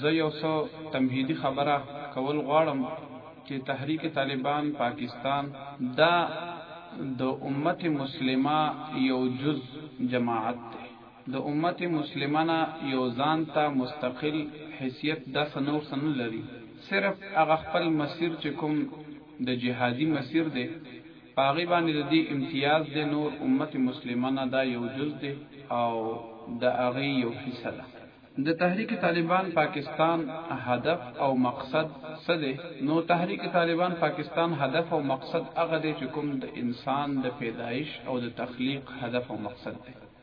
زه یو څه تمهیدی خبره کول غواړم چې تحریک طالبان پاکستان دا د امت مسلمه یو جز جماعت دی د امت مسلمه نه یو ځان ته مستقل حیثیت دا سنور سن لري صرف هغه خپل مسیر چې کوم د جهادي مسیر دی په هغوی باندې د دوی امتیاز دی، نور امت مسلمه نه دا یو جز دی او د هغوی یو حصه ده. د تحریک طالبان پاکستان هدف او مقصد څه دی؟ نو تحریک طالبان پاکستان هدف او مقصد هغه دی چې کوم د انسان د پیدایش او د تخلیق هدف او مقصد دی.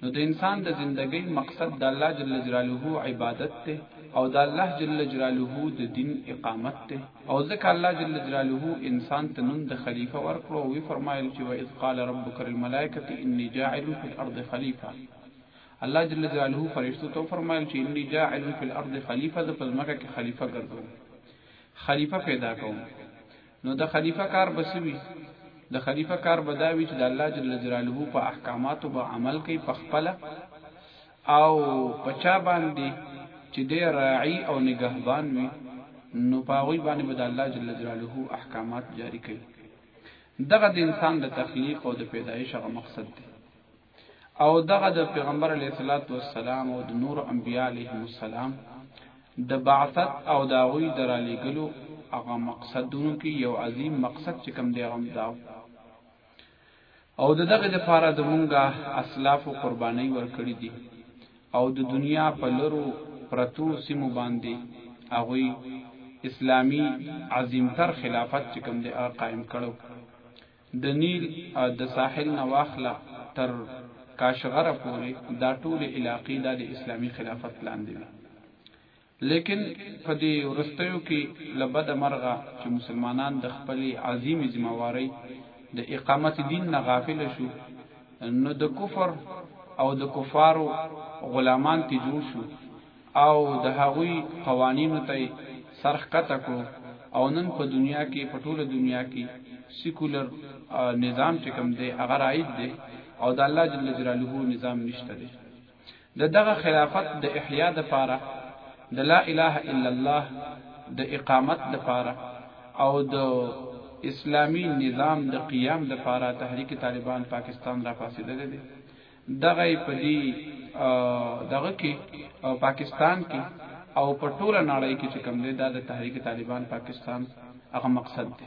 نو د انسان د زندګۍ مقصد د الله جل جلاله عبادت ته او د الله جل جلاله د دین اقامت ته او ځکه الله جل جلاله انسان ته نوم د خلیفہ ورکړو او وی فرمایل چې واذ قال ربک للملائکه انی جاعل فی الارض خلیفہ الله جل جلاله فرشتو ته فرمایل چې انی جاعل فی الارض خلیفہ ز پزماکه کې خلیفہ ګرځوم خلیفہ پیدا کوم نو د خلیفہ کار بسوي د خلیفہ کار بداوی چې د الله جل جلاله په احکاماتو به عمل کوي په خپل او پچا باندې چې د راعي او نگهبان وي نو پاغوی باندې به د الله جل جلاله احکامات جاری کوي دغه د انسان د تخلیق او د پیدایش هغه مقصد دی او دغه د پیغمبر علیه الصلاۃ والسلام او د نور انبیاء علیهم السلام د بعثت او د غوی درالی ګلو هغه مقصدونو کې یو عظیم مقصد چې کم دی غم داو او د دغه د پاره د مونږه اسلاف او قرباني ورکړي دي او د دنیا په لرو پرتو سیمو باندې هغه اسلامی عظیم تر خلافت چې کوم دی هغه قائم کړو د نیل د ساحل نه واخله تر کاشغره پورې دا ټولې علاقې دا د اسلامي خلافت لاندې وې. لیکن په دې وروستیو کې له بده مرغه چې مسلمانان د خپلې عظیمې ذمه وارۍ د اقامت دین نه غافل شو نو د کفر او د کفارو غلامان ترې جوړ شو او د هغوی قوانینو ته یې سر ښکته کړو او نن په دنیا کې په ټوله دنیا کې سیکولر نظام چې کوم دی هغه رایج دی او د الله جل جلاله نظام نشته دی د دغه خلافت د احیا د پاره د لا اله الا الله د اقامت د پاره او د اسلامی نظام د قیام د پاره تحریک طالبان پاکستان را پاسېدلې دي دغه یې په دې دغه کې پاکستان کې او په ټوله نړۍ کې چې کوم دی دا د تحریک طالبان پاکستان هغه مقصد دی.